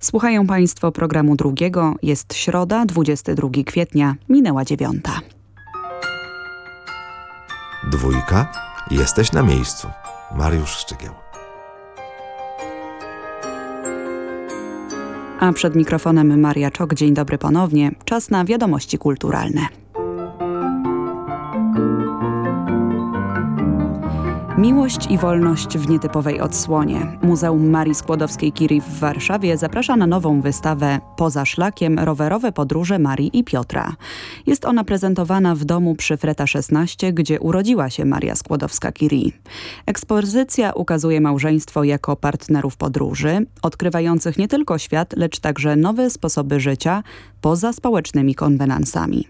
Słuchają Państwo programu drugiego. Jest środa, 22 kwietnia, minęła dziewiąta. Dwójka. Jesteś na miejscu. Mariusz Szczygieł. A przed mikrofonem Maria Czok. Dzień dobry ponownie. Czas na wiadomości kulturalne. Miłość i wolność w nietypowej odsłonie. Muzeum Marii Skłodowskiej-Curie w Warszawie zaprasza na nową wystawę Poza szlakiem rowerowe podróże Marii i Piotra. Jest ona prezentowana w domu przy Freta 16, gdzie urodziła się Maria Skłodowska-Curie. Ekspozycja ukazuje małżeństwo jako partnerów podróży, odkrywających nie tylko świat, lecz także nowe sposoby życia poza społecznymi konwenansami.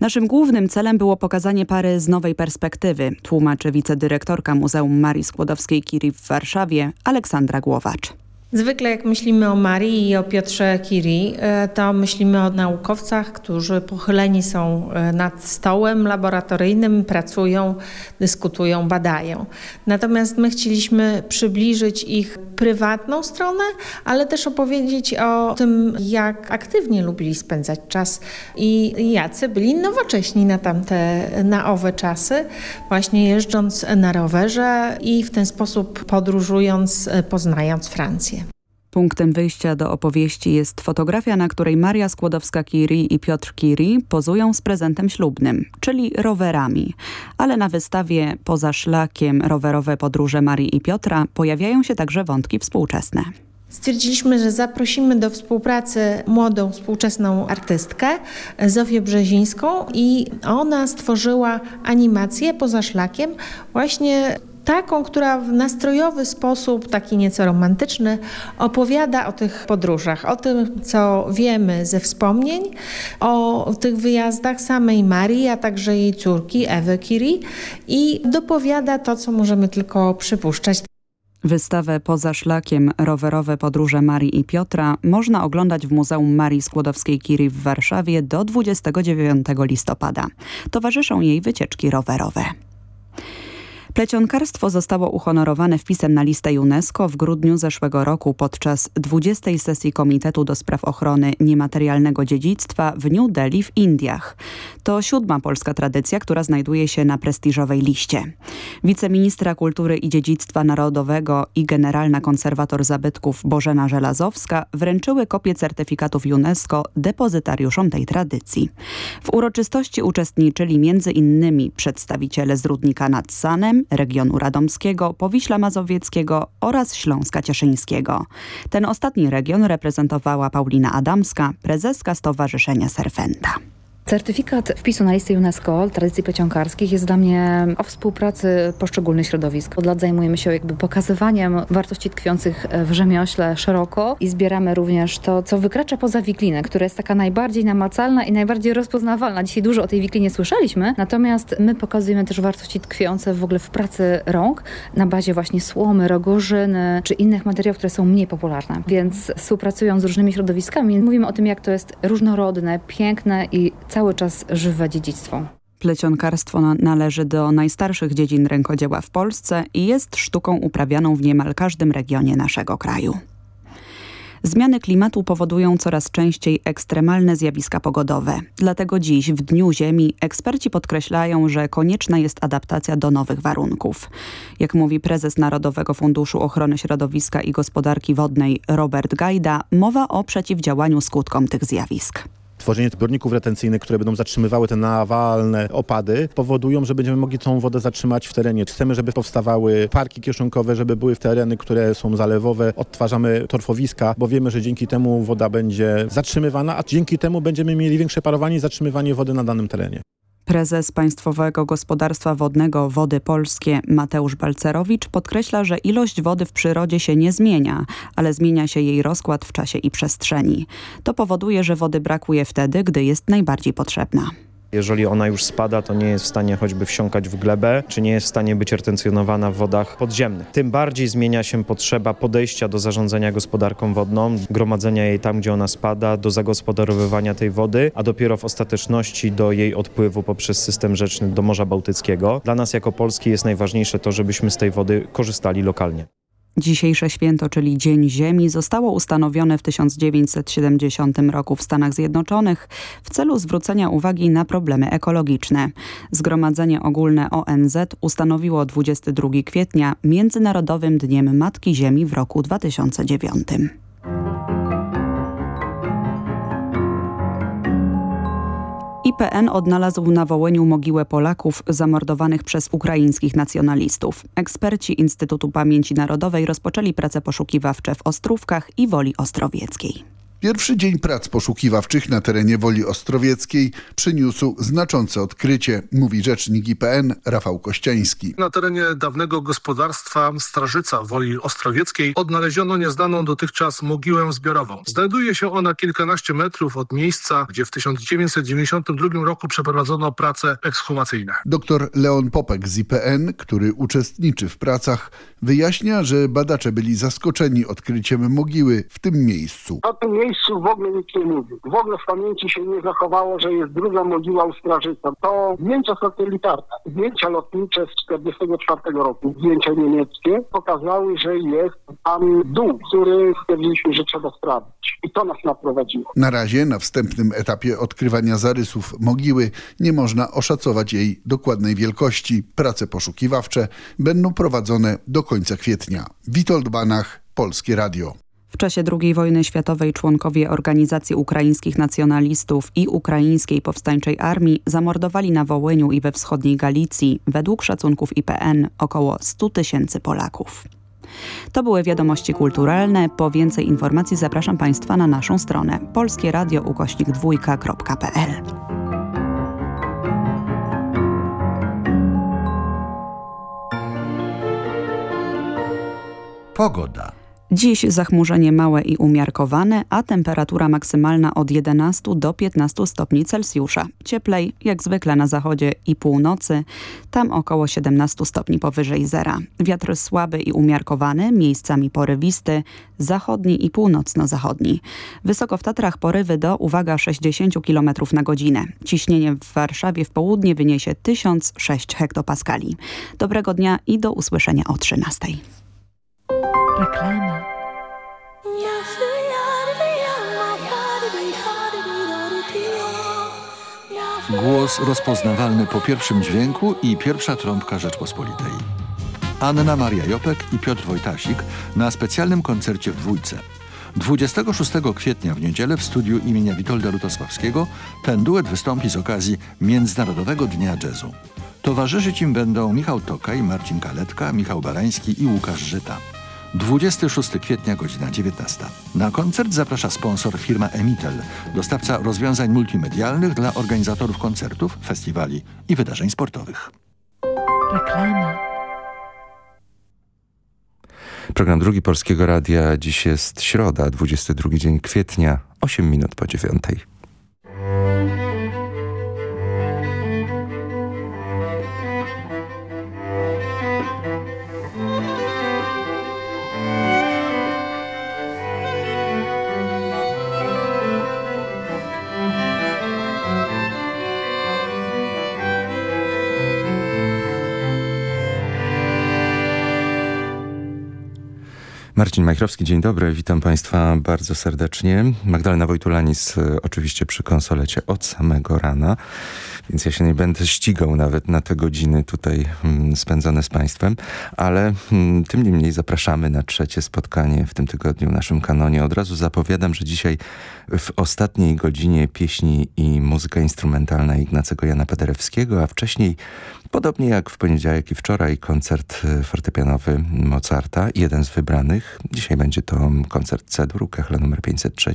Naszym głównym celem było pokazanie pary z nowej perspektywy, tłumaczy wicedyrektorka Muzeum Marii Skłodowskiej-Curie w Warszawie Aleksandra Głowacz. Zwykle jak myślimy o Marii i o Piotrze Curie, to myślimy o naukowcach, którzy pochyleni są e, nad stołem laboratoryjnym, pracują, dyskutują, badają. Natomiast my chcieliśmy przybliżyć ich prywatną stronę, ale też opowiedzieć o tym, jak aktywnie lubili spędzać czas i jacy byli nowocześni na tamte, na owe czasy, właśnie jeżdżąc na rowerze i w ten sposób podróżując, e, poznając Francję. Punktem wyjścia do opowieści jest fotografia, na której Maria Skłodowska-Curie i Piotr Curie pozują z prezentem ślubnym, czyli rowerami. Ale na wystawie poza szlakiem rowerowe podróże Marii i Piotra pojawiają się także wątki współczesne. Stwierdziliśmy, że zaprosimy do współpracy młodą, współczesną artystkę Zofię Brzezińską i ona stworzyła animację poza szlakiem właśnie taką, która w nastrojowy sposób, taki nieco romantyczny, opowiada o tych podróżach, o tym, co wiemy ze wspomnień, o tych wyjazdach samej Marii, a także jej córki Ewy Kiri i dopowiada to, co możemy tylko przypuszczać. Wystawę Poza szlakiem rowerowe podróże Marii i Piotra można oglądać w Muzeum Marii Skłodowskiej-Curie w Warszawie do 29 listopada. Towarzyszą jej wycieczki rowerowe. Plecionkarstwo zostało uhonorowane wpisem na listę UNESCO w grudniu zeszłego roku podczas 20. sesji Komitetu do Spraw Ochrony Niematerialnego Dziedzictwa w New Delhi w Indiach. To siódma polska tradycja, która znajduje się na prestiżowej liście. Wiceministra Kultury i Dziedzictwa Narodowego i generalna konserwator zabytków Bożena Żelazowska wręczyły kopię certyfikatów UNESCO depozytariuszom tej tradycji. W uroczystości uczestniczyli m.in. przedstawiciele z Rudnika nad Sanem, regionu radomskiego, Powiśla Mazowieckiego oraz Śląska Cieszyńskiego. Ten ostatni region reprezentowała Paulina Adamska, prezeska Stowarzyszenia Serfenta. Certyfikat wpisu na listę UNESCO tradycji pociągarskich jest dla mnie o współpracy poszczególnych środowisk. Od lat zajmujemy się jakby pokazywaniem wartości tkwiących w rzemiośle szeroko i zbieramy również to, co wykracza poza wiklinę, która jest taka najbardziej namacalna i najbardziej rozpoznawalna. Dzisiaj dużo o tej wiklinie słyszeliśmy, natomiast my pokazujemy też wartości tkwiące w ogóle w pracy rąk na bazie właśnie słomy, rogorzyny czy innych materiałów, które są mniej popularne. Więc współpracując z różnymi środowiskami mówimy o tym, jak to jest różnorodne, piękne i cały czas żywe dziedzictwo. Plecionkarstwo należy do najstarszych dziedzin rękodzieła w Polsce i jest sztuką uprawianą w niemal każdym regionie naszego kraju. Zmiany klimatu powodują coraz częściej ekstremalne zjawiska pogodowe. Dlatego dziś, w Dniu Ziemi, eksperci podkreślają, że konieczna jest adaptacja do nowych warunków. Jak mówi prezes Narodowego Funduszu Ochrony Środowiska i Gospodarki Wodnej Robert Gajda, mowa o przeciwdziałaniu skutkom tych zjawisk tworzenie zbiorników retencyjnych, które będą zatrzymywały te nawalne opady, powodują, że będziemy mogli tą wodę zatrzymać w terenie. Chcemy, żeby powstawały parki kieszonkowe, żeby były tereny, które są zalewowe. Odtwarzamy torfowiska, bo wiemy, że dzięki temu woda będzie zatrzymywana, a dzięki temu będziemy mieli większe parowanie i zatrzymywanie wody na danym terenie. Prezes Państwowego Gospodarstwa Wodnego Wody Polskie Mateusz Balcerowicz podkreśla, że ilość wody w przyrodzie się nie zmienia, ale zmienia się jej rozkład w czasie i przestrzeni. To powoduje, że wody brakuje wtedy, gdy jest najbardziej potrzebna. Jeżeli ona już spada, to nie jest w stanie choćby wsiąkać w glebę, czy nie jest w stanie być retencjonowana w wodach podziemnych. Tym bardziej zmienia się potrzeba podejścia do zarządzania gospodarką wodną, gromadzenia jej tam, gdzie ona spada, do zagospodarowywania tej wody, a dopiero w ostateczności do jej odpływu poprzez system rzeczny do Morza Bałtyckiego. Dla nas jako Polski jest najważniejsze to, żebyśmy z tej wody korzystali lokalnie. Dzisiejsze święto, czyli Dzień Ziemi, zostało ustanowione w 1970 roku w Stanach Zjednoczonych w celu zwrócenia uwagi na problemy ekologiczne. Zgromadzenie Ogólne ONZ ustanowiło 22 kwietnia Międzynarodowym Dniem Matki Ziemi w roku 2009. IPN odnalazł na Wołyniu mogiłę Polaków zamordowanych przez ukraińskich nacjonalistów. Eksperci Instytutu Pamięci Narodowej rozpoczęli prace poszukiwawcze w Ostrówkach i Woli Ostrowieckiej. Pierwszy dzień prac poszukiwawczych na terenie Woli Ostrowieckiej przyniósł znaczące odkrycie, mówi rzecznik IPN Rafał Kościański. Na terenie dawnego gospodarstwa Strażyca Woli Ostrowieckiej odnaleziono nieznaną dotychczas mogiłę zbiorową. Znajduje się ona kilkanaście metrów od miejsca, gdzie w 1992 roku przeprowadzono prace ekshumacyjne. Doktor Leon Popek z IPN, który uczestniczy w pracach, wyjaśnia, że badacze byli zaskoczeni odkryciem mogiły w tym miejscu miejscu w ogóle nikt nie mówił. W ogóle w pamięci się nie zachowało, że jest druga mogiła u. To zdjęcia satelitarne, zdjęcia lotnicze z 1944 roku, zdjęcia niemieckie pokazały, że jest tam dół, który stwierdziliśmy, że trzeba sprawdzić. I to nas naprowadziło. Na razie na wstępnym etapie odkrywania zarysów mogiły nie można oszacować jej dokładnej wielkości. Prace poszukiwawcze będą prowadzone do końca kwietnia. Witold Banach, Polskie Radio. Czasie II wojny światowej członkowie Organizacji Ukraińskich Nacjonalistów i Ukraińskiej Powstańczej Armii zamordowali na Wołyniu i we wschodniej Galicji, według szacunków IPN, około 100 tysięcy Polaków. To były wiadomości kulturalne. Po więcej informacji zapraszam Państwa na naszą stronę polskieradio ukośnik dwójka.pl. Pogoda. Dziś zachmurzenie małe i umiarkowane, a temperatura maksymalna od 11 do 15 stopni Celsjusza. Cieplej jak zwykle na zachodzie i północy, tam około 17 stopni powyżej zera. Wiatr słaby i umiarkowany, miejscami porywisty, zachodni i północno-zachodni. Wysoko w Tatrach porywy do, uwaga, 60 km na godzinę. Ciśnienie w Warszawie w południe wyniesie 1006 hektopaskali. Dobrego dnia i do usłyszenia o 13. Reklama. Głos rozpoznawalny po pierwszym dźwięku i pierwsza trąbka Rzeczpospolitej. Anna Maria Jopek i Piotr Wojtasik na specjalnym koncercie w Dwójce. 26 kwietnia w niedzielę w studiu imienia Witolda Lutosławskiego ten duet wystąpi z okazji Międzynarodowego Dnia Jazzu. Towarzyszyć im będą Michał Tokaj, Marcin Kaletka, Michał Barański i Łukasz Żyta. 26 kwietnia, godzina 19. Na koncert zaprasza sponsor firma Emitel, dostawca rozwiązań multimedialnych dla organizatorów koncertów, festiwali i wydarzeń sportowych. Reklama. Program drugi Polskiego Radia. Dziś jest środa, 22 dzień kwietnia, 8 minut po dziewiątej. Marcin Majchrowski, dzień dobry, witam Państwa bardzo serdecznie. Magdalena Wojtulanis e, oczywiście przy konsolecie od samego rana, więc ja się nie będę ścigał nawet na te godziny tutaj mm, spędzone z Państwem, ale mm, tym niemniej zapraszamy na trzecie spotkanie w tym tygodniu w naszym kanonie. Od razu zapowiadam, że dzisiaj w ostatniej godzinie pieśni i muzyka instrumentalna Ignacego Jana Paderewskiego, a wcześniej Podobnie jak w poniedziałek i wczoraj koncert e, fortepianowy Mozarta, jeden z wybranych. Dzisiaj będzie to koncert C-dur, Kechla nr 503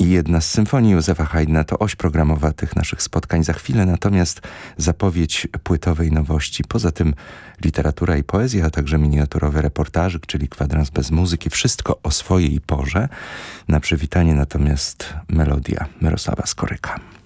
i jedna z symfonii Józefa Haydna to oś programowa tych naszych spotkań za chwilę, natomiast zapowiedź płytowej nowości. Poza tym literatura i poezja, a także miniaturowy reportażyk, czyli kwadrans bez muzyki. Wszystko o swojej porze. Na przywitanie natomiast melodia Mirosława Skoryka.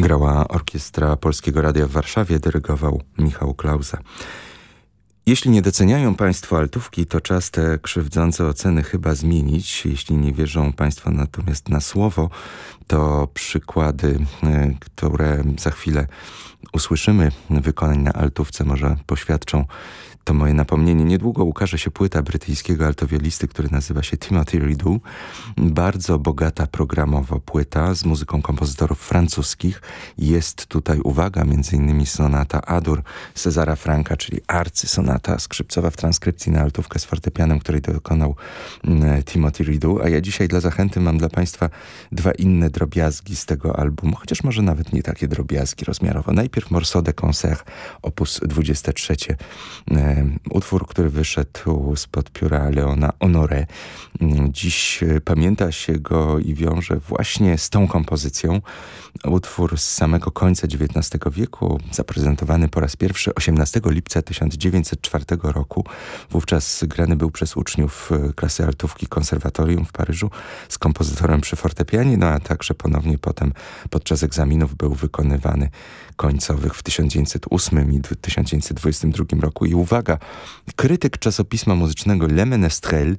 Grała orkiestra Polskiego Radia w Warszawie, dyrygował Michał Klauza. Jeśli nie doceniają Państwo altówki, to czas te krzywdzące oceny chyba zmienić. Jeśli nie wierzą Państwo natomiast na słowo, to przykłady, e, które za chwilę usłyszymy wykonań na altówce może poświadczą to moje napomnienie. Niedługo ukaże się płyta brytyjskiego altowiolisty, który nazywa się Timothy Ridu. Bardzo bogata programowo płyta z muzyką kompozytorów francuskich. Jest tutaj, uwaga, między innymi sonata Adur Cezara Franka, czyli arcysonata skrzypcowa w transkrypcji na altówkę z fortepianem, której dokonał mm, Timothy Ridu. A ja dzisiaj dla zachęty mam dla Państwa dwa inne drobiazgi z tego albumu, chociaż może nawet nie takie drobiazgi rozmiarowo. Najpierw Morceau de Concert, opus 23 utwór, który wyszedł spod pióra Leona Honoré. Dziś e, pamięta się go i wiąże właśnie z tą kompozycją. Utwór z samego końca XIX wieku, zaprezentowany po raz pierwszy 18 lipca 1904 roku. Wówczas grany był przez uczniów e, klasy altówki konserwatorium w Paryżu z kompozytorem przy fortepianie, no a także ponownie potem podczas egzaminów był wykonywany końcowych w 1908 i 1922 roku. I uwaga, krytyk czasopisma muzycznego Le Menestrel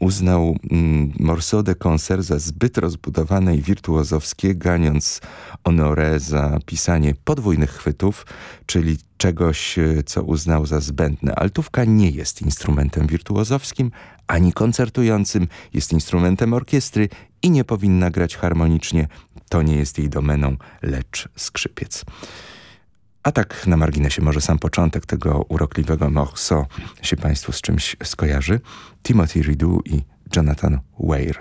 uznał mm, Morceau de Concert za zbyt rozbudowane i wirtuozowskie, ganiąc Honoré za pisanie podwójnych chwytów, czyli czegoś, e, co uznał za zbędne. Altówka nie jest instrumentem wirtuozowskim, ani koncertującym, jest instrumentem orkiestry i nie powinna grać harmonicznie. To nie jest jej domeną, lecz skrzypiec. A tak na marginesie może sam początek tego urokliwego morceau się Państwu z czymś skojarzy. Timothy Ridu i Jonathan Weir.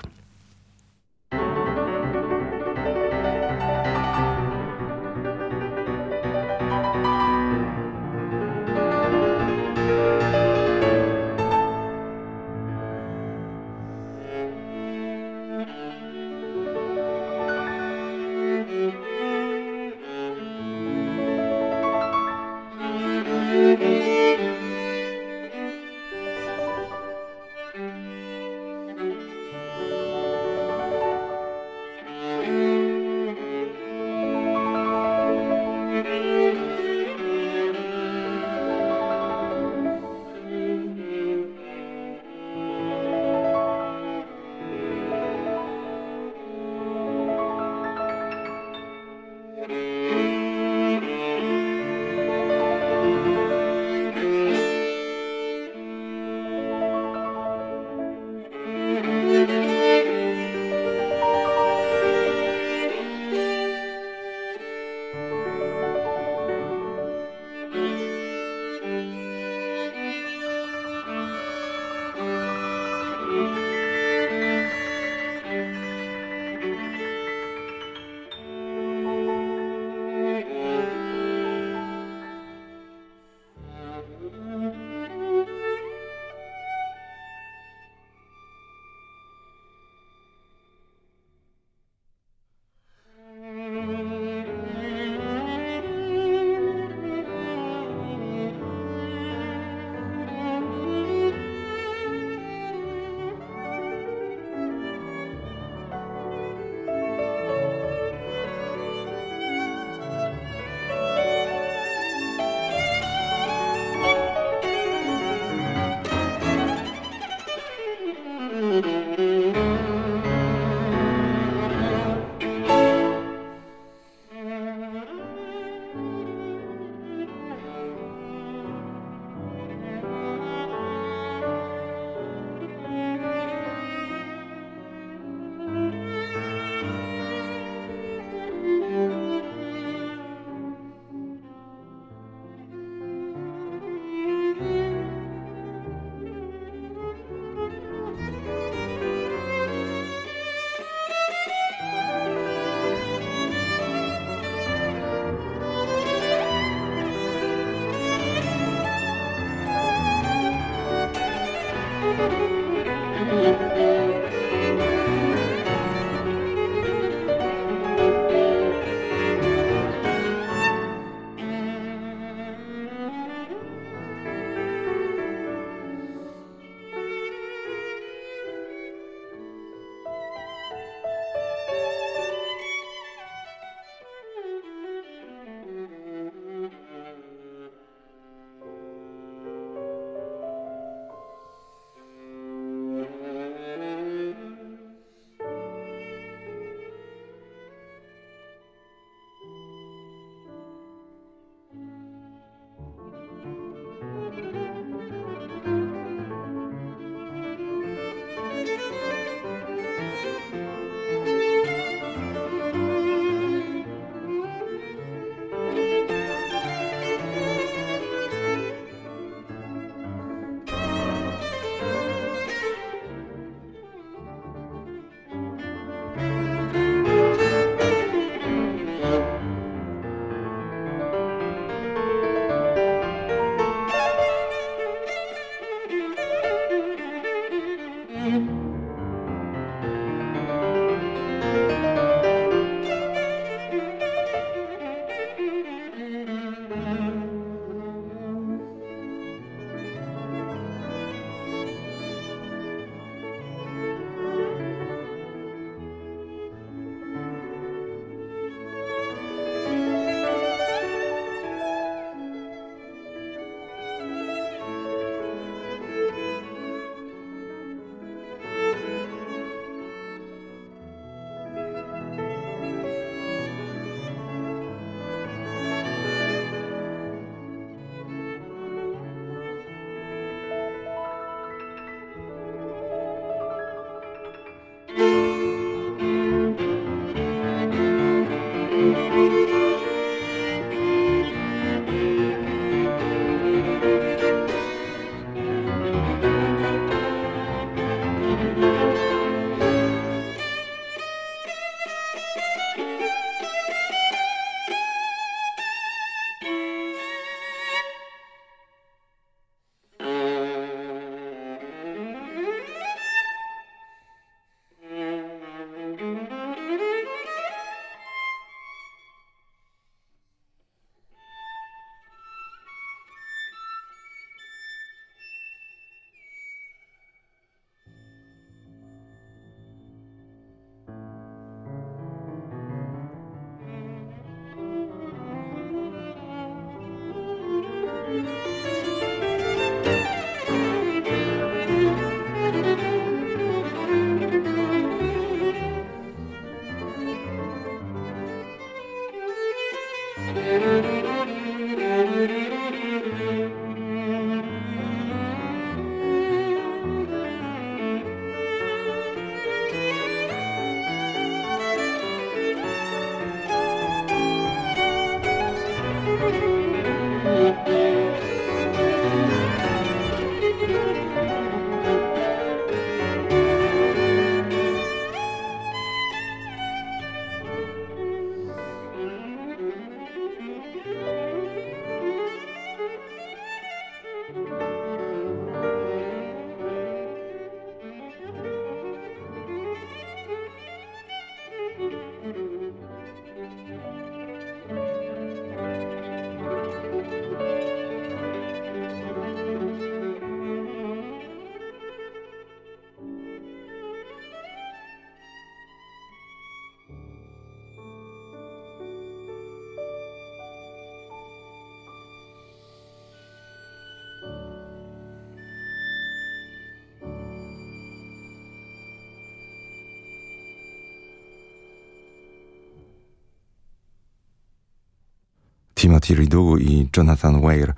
Timothy Ridu i Jonathan Weir.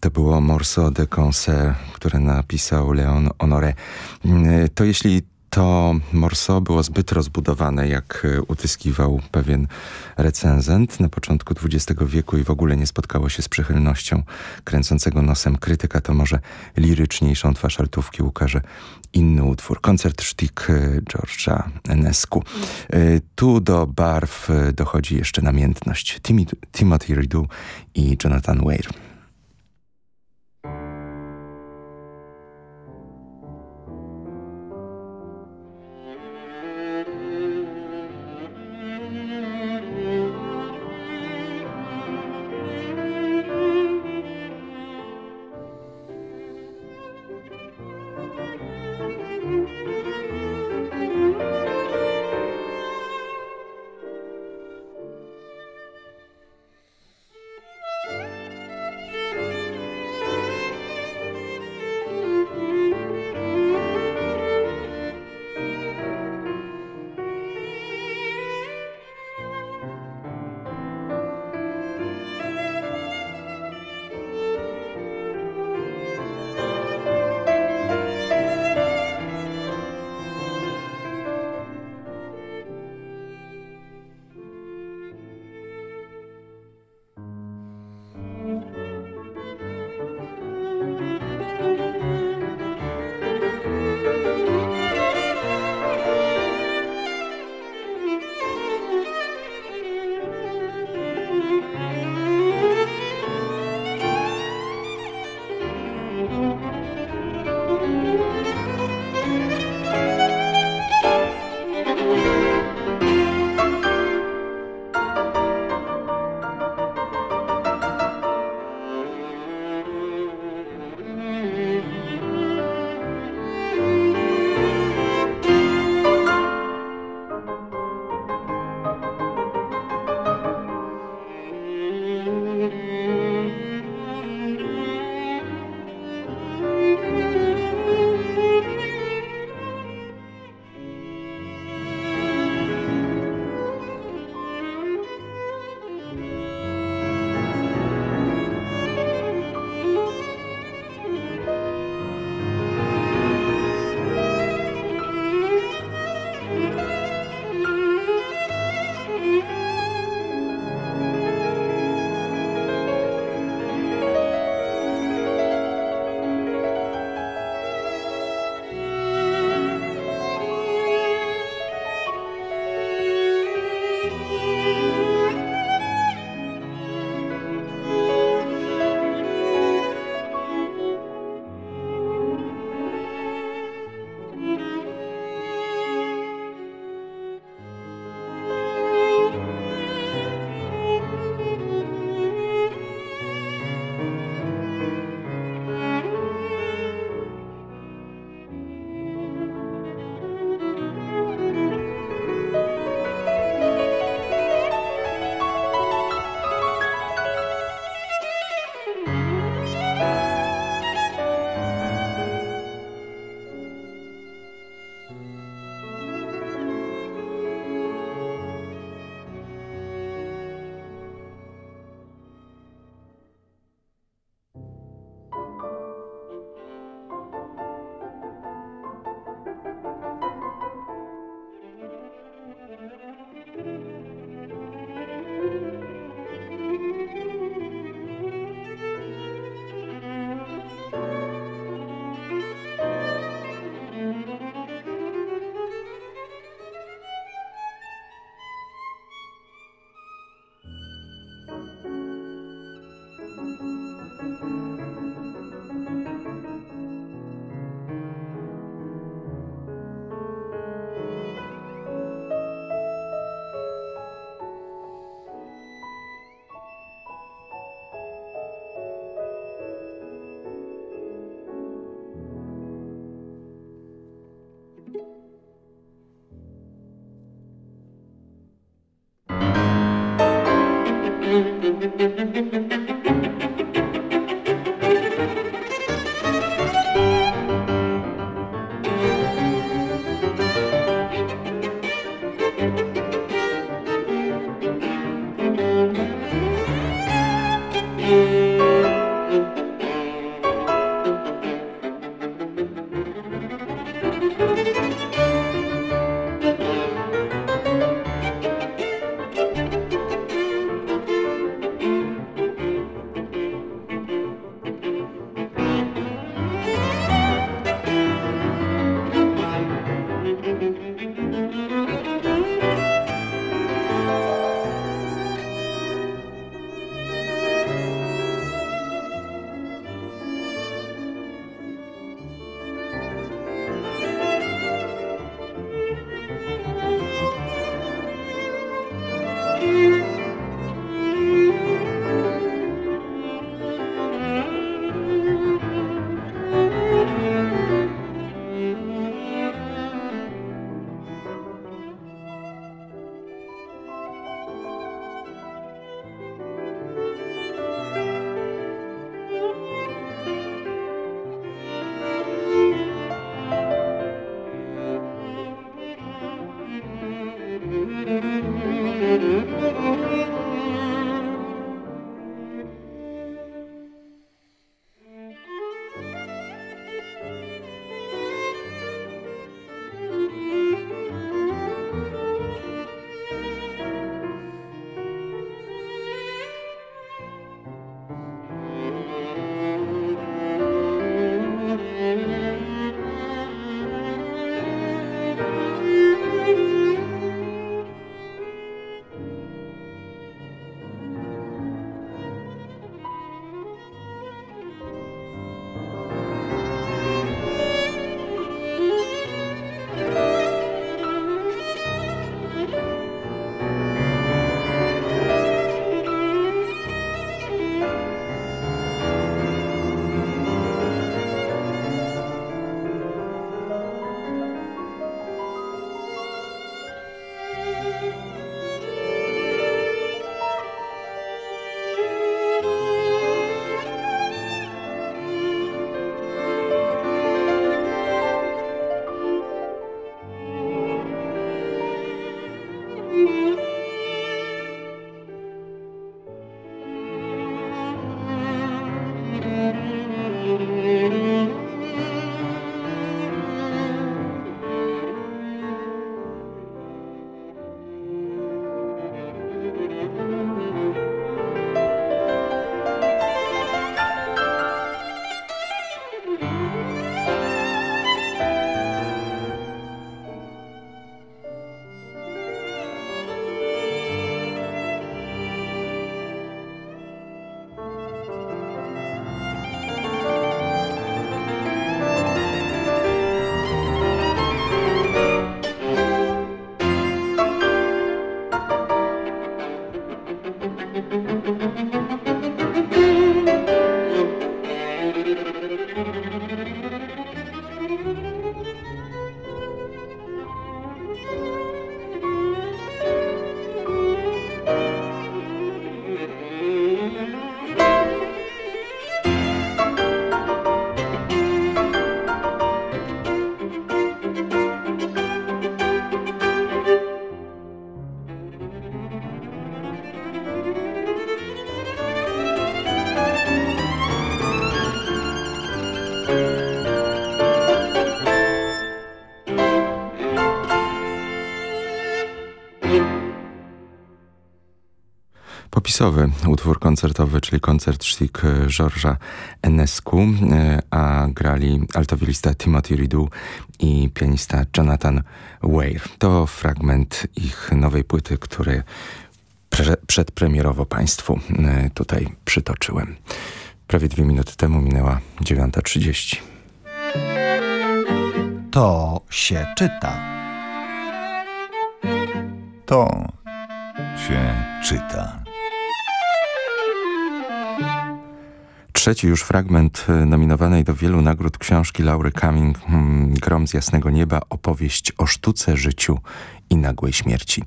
To było Morceau de Concert, które napisał Leon Honoré. To jeśli to morso było zbyt rozbudowane, jak e, utyskiwał pewien recenzent na początku XX wieku i w ogóle nie spotkało się z przychylnością kręcącego nosem krytyka, to może liryczniejszą twarz altówki ukaże inny utwór. Koncert sztik e, George'a Enescu. E, tu do barw dochodzi jeszcze namiętność Timothy Ridu i Jonathan Weir. Musik popisowy utwór koncertowy, czyli koncert sztik Georgesa Enescu, e, a grali altowilista Timothy Ridu i pianista Jonathan Weir. To fragment ich nowej płyty, który przedpremierowo Państwu e, tutaj przytoczyłem. Prawie dwie minuty temu minęła 9.30. To się czyta. To się czyta. Trzeci już fragment e, nominowanej do wielu nagród książki Laury Cumming hmm, Grom z jasnego nieba, opowieść o sztuce, życiu i nagłej śmierci.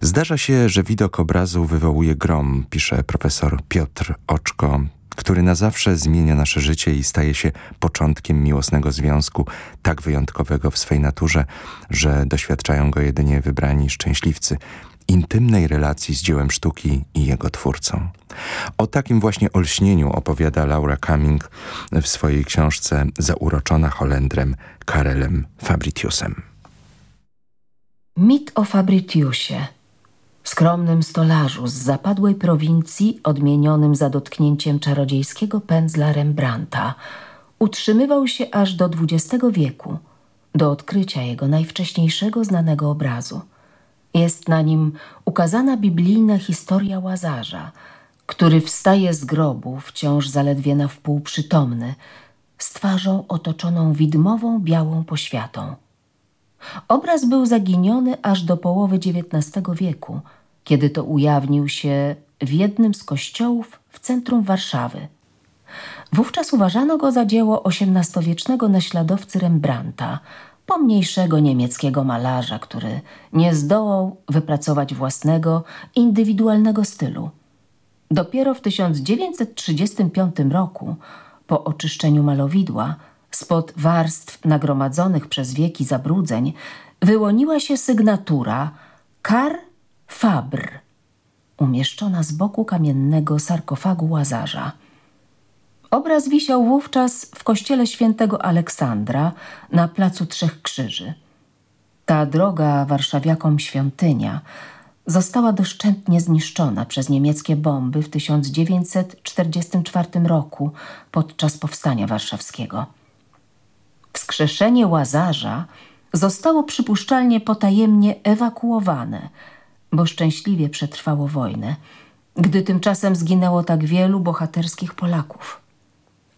Zdarza się, że widok obrazu wywołuje grom, pisze profesor Piotr Oczko, który na zawsze zmienia nasze życie i staje się początkiem miłosnego związku, tak wyjątkowego w swej naturze, że doświadczają go jedynie wybrani szczęśliwcy intymnej relacji z dziełem sztuki i jego twórcą. O takim właśnie olśnieniu opowiada Laura Cumming w swojej książce Zauroczona Holendrem Karelem Fabritiusem. Mit o Fabritiusie, skromnym stolarzu z zapadłej prowincji odmienionym za dotknięciem czarodziejskiego pędzla Rembrandta, utrzymywał się aż do XX wieku, do odkrycia jego najwcześniejszego znanego obrazu – jest na nim ukazana biblijna historia Łazarza, który wstaje z grobu, wciąż zaledwie na wpół przytomny, z twarzą otoczoną widmową białą poświatą. Obraz był zaginiony aż do połowy XIX wieku, kiedy to ujawnił się w jednym z kościołów w centrum Warszawy. Wówczas uważano go za dzieło XVIII-wiecznego naśladowcy Rembrandta, pomniejszego niemieckiego malarza, który nie zdołał wypracować własnego, indywidualnego stylu. Dopiero w 1935 roku, po oczyszczeniu malowidła, spod warstw nagromadzonych przez wieki zabrudzeń, wyłoniła się sygnatura Kar Fabr, umieszczona z boku kamiennego sarkofagu łazarza. Obraz wisiał wówczas w kościele świętego Aleksandra na Placu Trzech Krzyży. Ta droga warszawiakom świątynia została doszczętnie zniszczona przez niemieckie bomby w 1944 roku podczas Powstania Warszawskiego. Wskrzeszenie Łazarza zostało przypuszczalnie potajemnie ewakuowane, bo szczęśliwie przetrwało wojnę, gdy tymczasem zginęło tak wielu bohaterskich Polaków.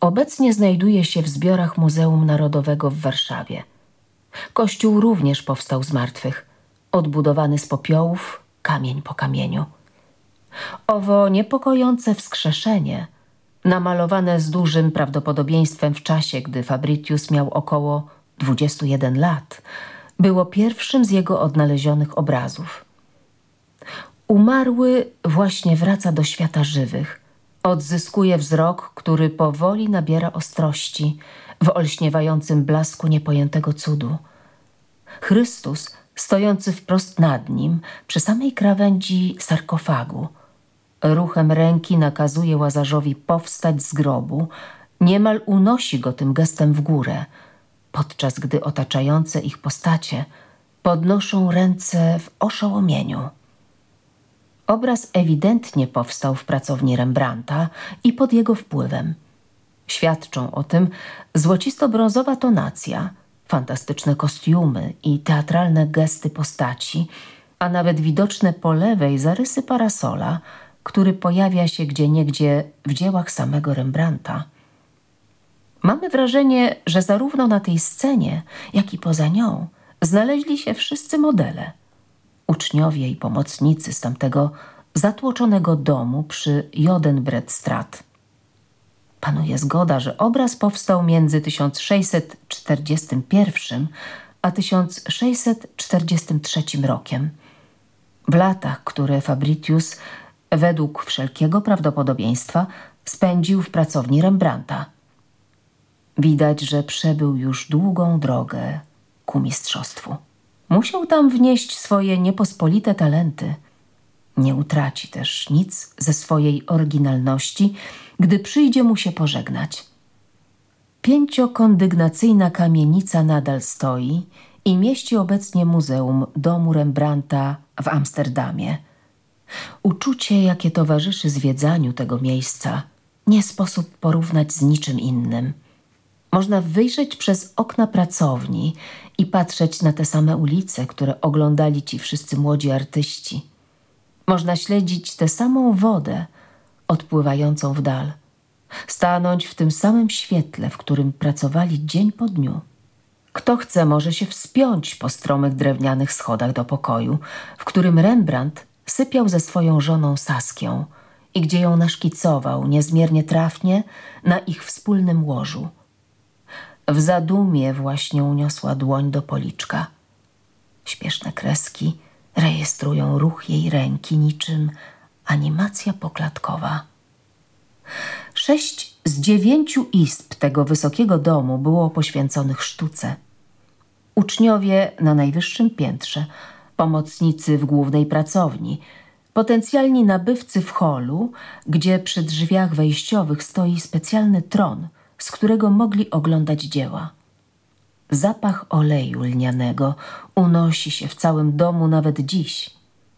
Obecnie znajduje się w zbiorach Muzeum Narodowego w Warszawie. Kościół również powstał z martwych, odbudowany z popiołów, kamień po kamieniu. Owo niepokojące wskrzeszenie, namalowane z dużym prawdopodobieństwem w czasie, gdy Fabricius miał około 21 lat, było pierwszym z jego odnalezionych obrazów. Umarły właśnie wraca do świata żywych – Odzyskuje wzrok, który powoli nabiera ostrości w olśniewającym blasku niepojętego cudu. Chrystus, stojący wprost nad nim, przy samej krawędzi sarkofagu, ruchem ręki nakazuje Łazarzowi powstać z grobu, niemal unosi go tym gestem w górę, podczas gdy otaczające ich postacie podnoszą ręce w oszołomieniu. Obraz ewidentnie powstał w pracowni Rembrandta i pod jego wpływem. Świadczą o tym złocisto-brązowa tonacja, fantastyczne kostiumy i teatralne gesty postaci, a nawet widoczne po lewej zarysy parasola, który pojawia się gdzieniegdzie w dziełach samego Rembrandta. Mamy wrażenie, że zarówno na tej scenie, jak i poza nią znaleźli się wszyscy modele – uczniowie i pomocnicy z tamtego zatłoczonego domu przy Jodenbredstrat. Panuje zgoda, że obraz powstał między 1641 a 1643 rokiem. W latach, które Fabricius według wszelkiego prawdopodobieństwa spędził w pracowni Rembrandta. Widać, że przebył już długą drogę ku mistrzostwu. Musiał tam wnieść swoje niepospolite talenty. Nie utraci też nic ze swojej oryginalności, gdy przyjdzie mu się pożegnać. Pięciokondygnacyjna kamienica nadal stoi i mieści obecnie Muzeum Domu Rembrandta w Amsterdamie. Uczucie, jakie towarzyszy zwiedzaniu tego miejsca, nie sposób porównać z niczym innym – można wyjrzeć przez okna pracowni i patrzeć na te same ulice, które oglądali ci wszyscy młodzi artyści. Można śledzić tę samą wodę odpływającą w dal, stanąć w tym samym świetle, w którym pracowali dzień po dniu. Kto chce, może się wspiąć po stromych drewnianych schodach do pokoju, w którym Rembrandt sypiał ze swoją żoną Saskią i gdzie ją naszkicował niezmiernie trafnie na ich wspólnym łożu. W zadumie właśnie uniosła dłoń do policzka. Śpieszne kreski rejestrują ruch jej ręki niczym animacja poklatkowa. Sześć z dziewięciu izb tego wysokiego domu było poświęconych sztuce. Uczniowie na najwyższym piętrze, pomocnicy w głównej pracowni, potencjalni nabywcy w holu, gdzie przy drzwiach wejściowych stoi specjalny tron, z którego mogli oglądać dzieła. Zapach oleju lnianego unosi się w całym domu nawet dziś.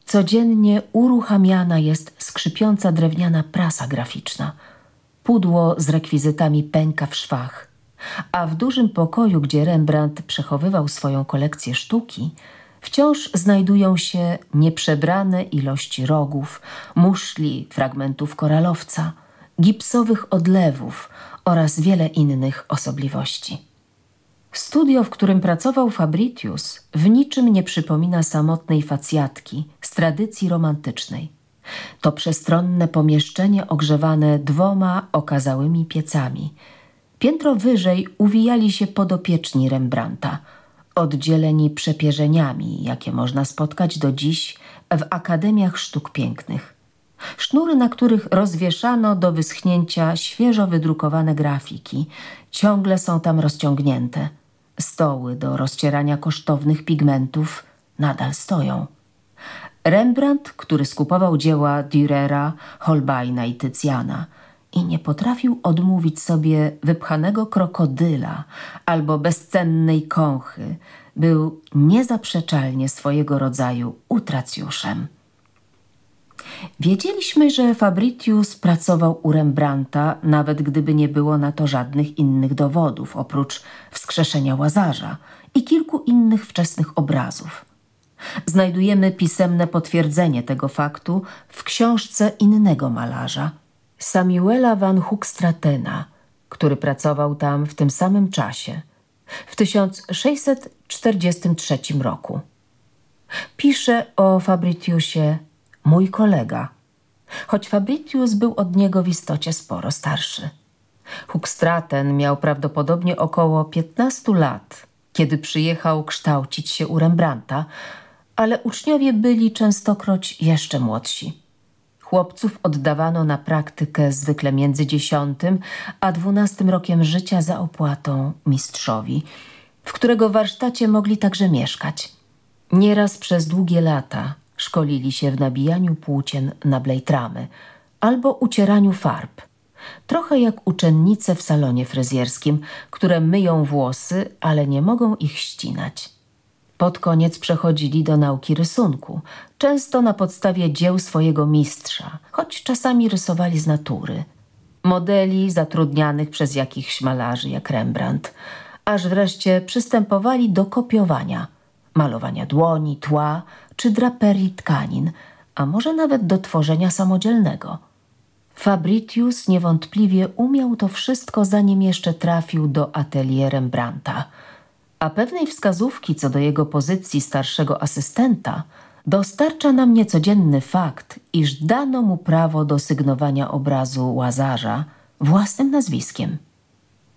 Codziennie uruchamiana jest skrzypiąca drewniana prasa graficzna. Pudło z rekwizytami pęka w szwach. A w dużym pokoju, gdzie Rembrandt przechowywał swoją kolekcję sztuki, wciąż znajdują się nieprzebrane ilości rogów, muszli, fragmentów koralowca, gipsowych odlewów oraz wiele innych osobliwości. Studio, w którym pracował Fabritius, w niczym nie przypomina samotnej facjatki z tradycji romantycznej. To przestronne pomieszczenie ogrzewane dwoma okazałymi piecami. Piętro wyżej uwijali się podopieczni Rembrandta, oddzieleni przepierzeniami, jakie można spotkać do dziś w Akademiach Sztuk Pięknych. Sznury, na których rozwieszano do wyschnięcia świeżo wydrukowane grafiki, ciągle są tam rozciągnięte – Stoły do rozcierania kosztownych pigmentów nadal stoją. Rembrandt, który skupował dzieła Dürera, Holbeina i Tycjana i nie potrafił odmówić sobie wypchanego krokodyla albo bezcennej kąchy, był niezaprzeczalnie swojego rodzaju utracjuszem. Wiedzieliśmy, że Fabritius pracował u Rembrandta, nawet gdyby nie było na to żadnych innych dowodów, oprócz wskrzeszenia Łazarza i kilku innych wczesnych obrazów. Znajdujemy pisemne potwierdzenie tego faktu w książce innego malarza, Samuela van Hoekstratena, który pracował tam w tym samym czasie, w 1643 roku. Pisze o Fabritiusie mój kolega, choć Fabritius był od niego w istocie sporo starszy. Hoekstraten miał prawdopodobnie około 15 lat, kiedy przyjechał kształcić się u Rembrandta, ale uczniowie byli częstokroć jeszcze młodsi. Chłopców oddawano na praktykę zwykle między dziesiątym a dwunastym rokiem życia za opłatą mistrzowi, w którego warsztacie mogli także mieszkać. Nieraz przez długie lata Szkolili się w nabijaniu płócien na blejtramy albo ucieraniu farb. Trochę jak uczennice w salonie fryzjerskim, które myją włosy, ale nie mogą ich ścinać. Pod koniec przechodzili do nauki rysunku, często na podstawie dzieł swojego mistrza, choć czasami rysowali z natury. Modeli zatrudnianych przez jakichś malarzy jak Rembrandt, aż wreszcie przystępowali do kopiowania, malowania dłoni, tła, czy draperii tkanin, a może nawet do tworzenia samodzielnego. Fabritius niewątpliwie umiał to wszystko, zanim jeszcze trafił do atelier Rembrandta, a pewnej wskazówki co do jego pozycji starszego asystenta dostarcza nam niecodzienny fakt, iż dano mu prawo do sygnowania obrazu Łazarza własnym nazwiskiem.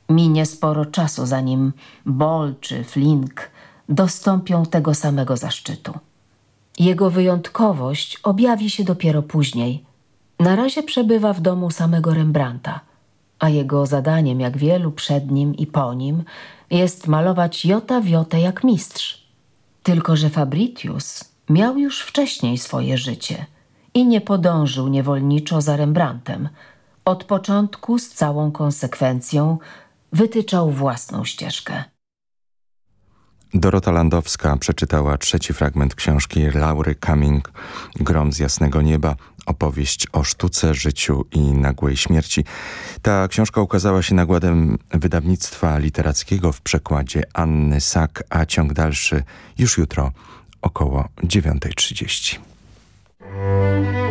Minie sporo czasu, zanim Boll czy Flink dostąpią tego samego zaszczytu. Jego wyjątkowość objawi się dopiero później. Na razie przebywa w domu samego Rembrandta, a jego zadaniem, jak wielu przed nim i po nim, jest malować jota w jotę jak mistrz. Tylko, że Fabritius miał już wcześniej swoje życie i nie podążył niewolniczo za Rembrandtem. Od początku z całą konsekwencją wytyczał własną ścieżkę. Dorota Landowska przeczytała trzeci fragment książki Laury Cumming Grom z jasnego nieba, opowieść o sztuce, życiu i nagłej śmierci. Ta książka ukazała się nagładem wydawnictwa literackiego w przekładzie Anny Sak, a ciąg dalszy już jutro około 9.30.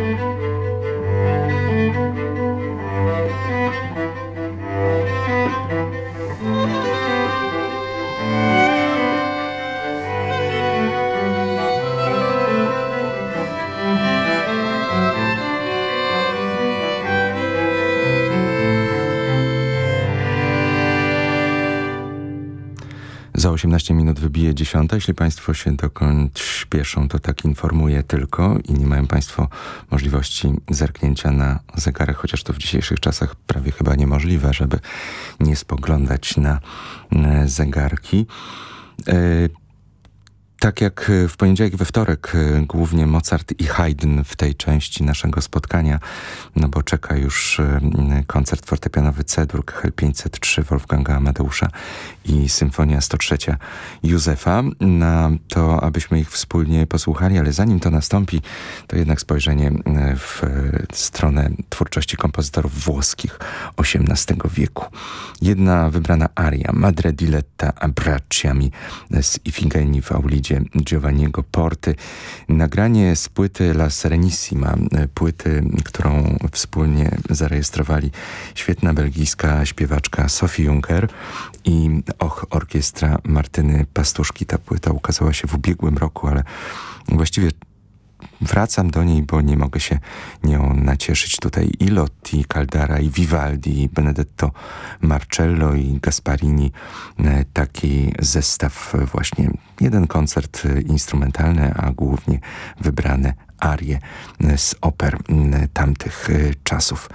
Za 18 minut wybije 10. Jeśli Państwo się dokąd śpieszą, to tak informuję tylko i nie mają Państwo możliwości zerknięcia na zegarek, chociaż to w dzisiejszych czasach prawie chyba niemożliwe, żeby nie spoglądać na zegarki. E, tak jak w poniedziałek, we wtorek, e, głównie Mozart i Haydn w tej części naszego spotkania, no bo czeka już e, koncert fortepianowy C-dur KHL 503 Wolfganga Amadeusza i Symfonia 103 Józefa, na to, abyśmy ich wspólnie posłuchali, ale zanim to nastąpi, to jednak spojrzenie e, w stronę twórczości kompozytorów włoskich XVIII wieku. Jedna wybrana aria, Madre Diletta Abbracciami z Ifigenii w Aulidzie Giovanniego Porty. Nagranie z płyty La Serenissima, płyty, którą wspólnie zarejestrowali świetna belgijska śpiewaczka Sophie Juncker i och, orkiestra Martyny Pastuszki. Ta płyta ukazała się w ubiegłym roku, ale właściwie wracam do niej, bo nie mogę się nią nacieszyć. Tutaj i Lotti, Caldara, i Vivaldi, i Benedetto Marcello, i Gasparini. E, taki zestaw właśnie. Jeden koncert instrumentalny, a głównie wybrane arie z oper tamtych e, czasów.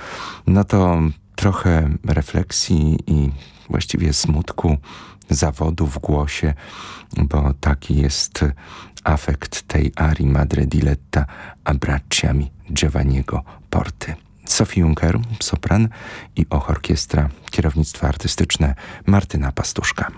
No to trochę refleksji i właściwie smutku, zawodu w głosie, bo taki jest afekt tej arii Madre Diletta Abbracciami Giovanniego Porty. Sophie Juncker, sopran i och orkiestra, kierownictwo artystyczne Martyna Pastuszka.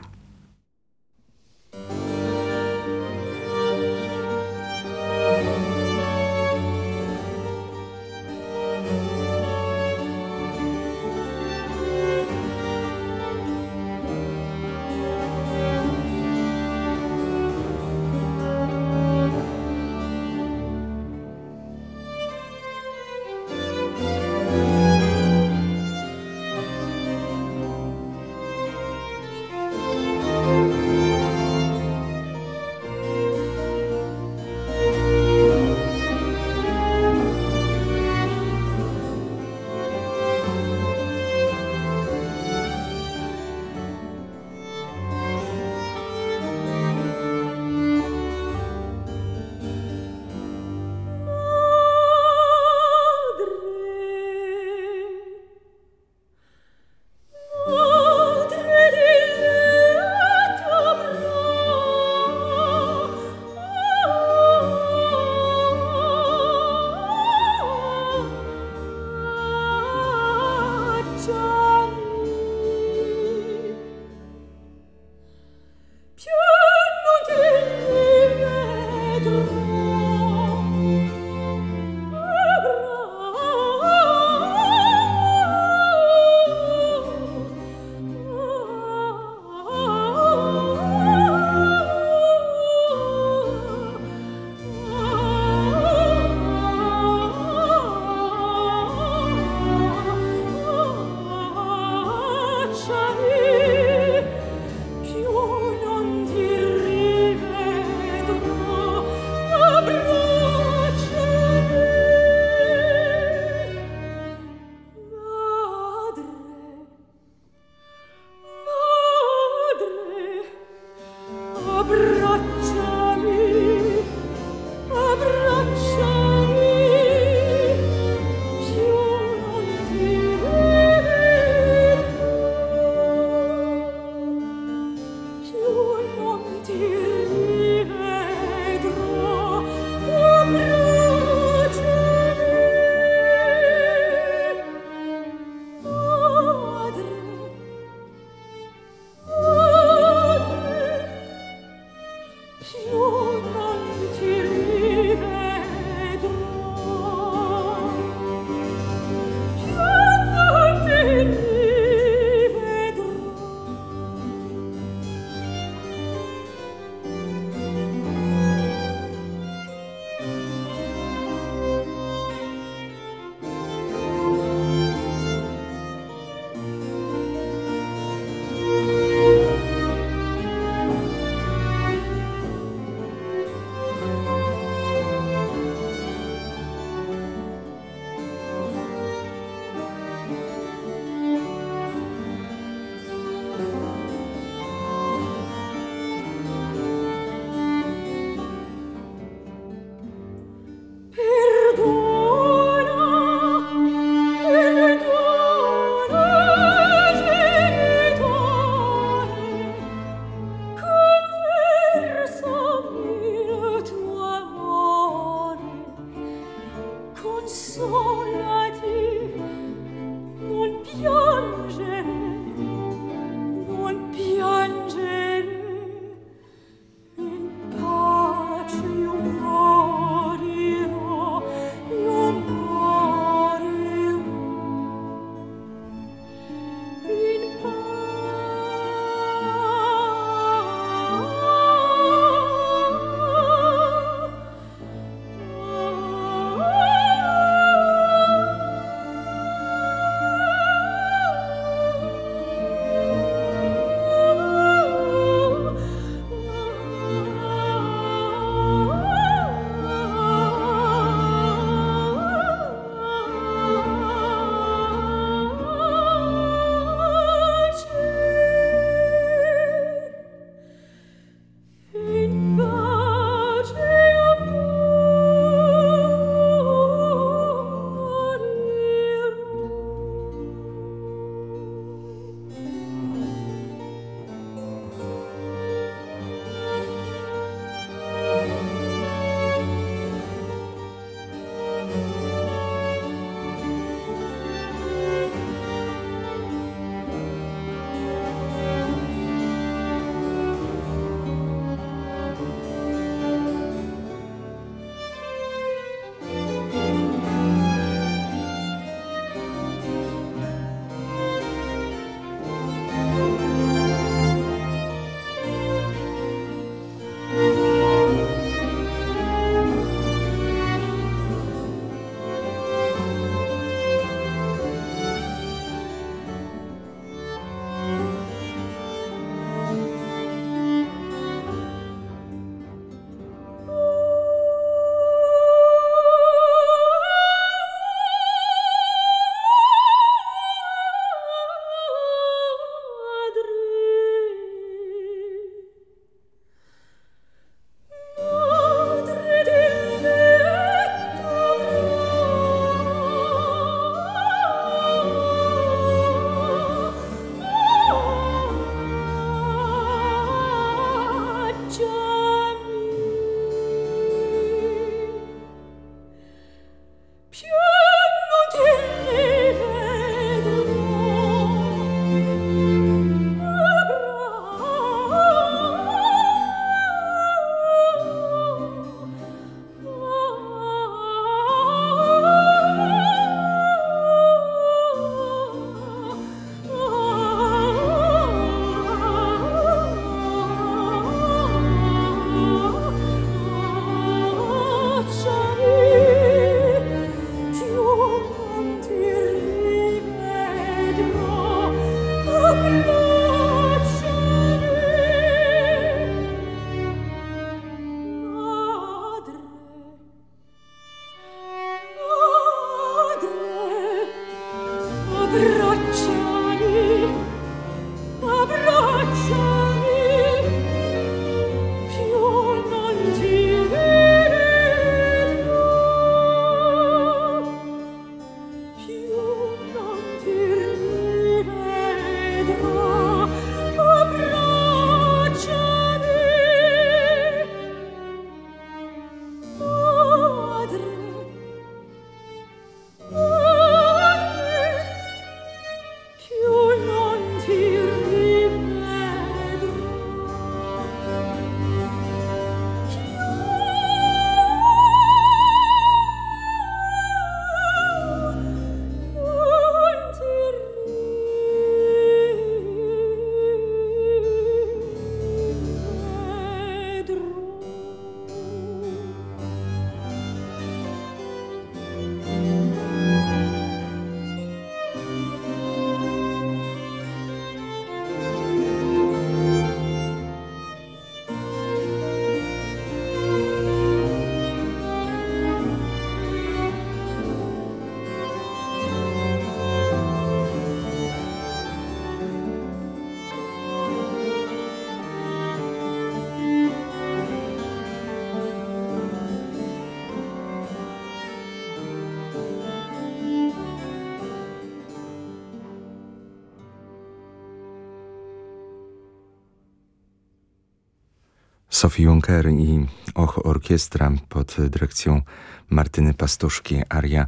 Sophie Juncker i Och Orkiestra pod dyrekcją Martyny Pastuszki, aria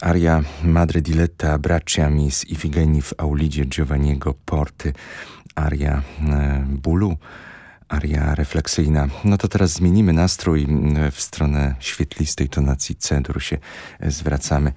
Aria Madre Diletta Braccia Mis Ifigeni w Aulidzie Giovanniego Porty, aria e, bólu, aria refleksyjna. No to teraz zmienimy nastrój w stronę świetlistej tonacji C-dur się zwracamy.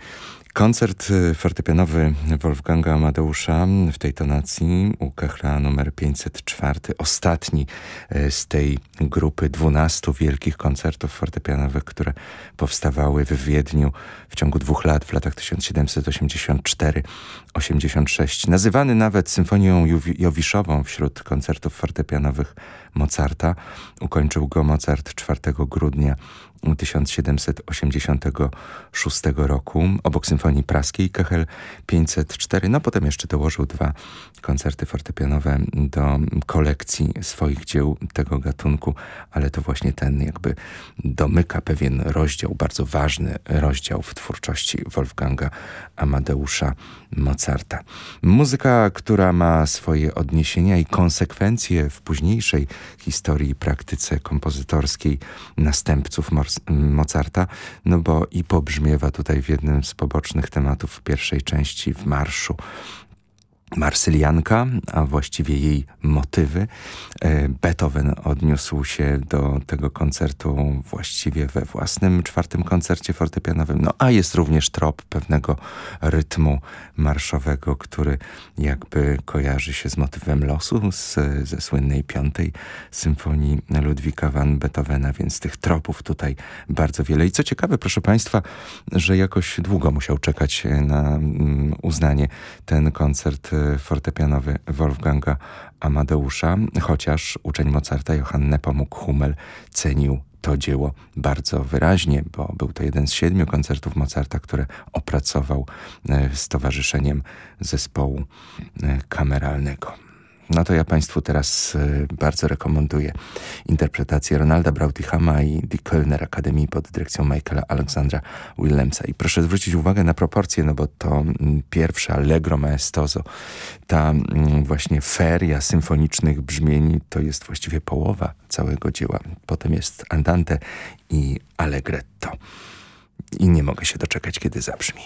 Koncert y, fortepianowy Wolfganga Amadeusza w tej tonacji u Kechla numer 504, ostatni y, z tej grupy 12 wielkich koncertów fortepianowych, które powstawały w Wiedniu w ciągu dwóch lat, w latach 1784-86. Nazywany nawet symfonią Jowiszową wśród koncertów fortepianowych Mozarta. Ukończył go Mozart 4 grudnia 1786 roku obok Symfonii Praskiej Kechel 504. No potem jeszcze dołożył dwa koncerty fortepianowe do kolekcji swoich dzieł tego gatunku, ale to właśnie ten jakby domyka pewien rozdział, bardzo ważny rozdział w twórczości Wolfganga Amadeusza Mozarta. Muzyka, która ma swoje odniesienia i konsekwencje w późniejszej historii i praktyce kompozytorskiej następców Mozarta, no bo i pobrzmiewa tutaj w jednym z pobocznych tematów pierwszej części w marszu Marsylianka, a właściwie jej motywy. E, Beethoven odniósł się do tego koncertu właściwie we własnym czwartym koncercie fortepianowym. No a jest również trop pewnego rytmu marszowego, który jakby kojarzy się z motywem losu z, ze słynnej piątej symfonii Ludwika van Beethovena, więc tych tropów tutaj bardzo wiele. I co ciekawe, proszę Państwa, że jakoś długo musiał czekać na mm, uznanie ten koncert fortepianowy Wolfganga Amadeusza, chociaż uczeń Mozarta Johann Nepomuk Hummel cenił to dzieło bardzo wyraźnie, bo był to jeden z siedmiu koncertów Mozarta, które opracował e, z towarzyszeniem zespołu e, kameralnego. No to ja Państwu teraz y, bardzo rekomenduję interpretację Ronalda Brautihama i The Kölner Akademii pod dyrekcją Michaela Alexandra Willemsa. I proszę zwrócić uwagę na proporcje, no bo to mm, pierwsze Allegro Maestoso, ta mm, właśnie feria symfonicznych brzmień to jest właściwie połowa całego dzieła. Potem jest Andante i Allegretto. I nie mogę się doczekać, kiedy zabrzmi.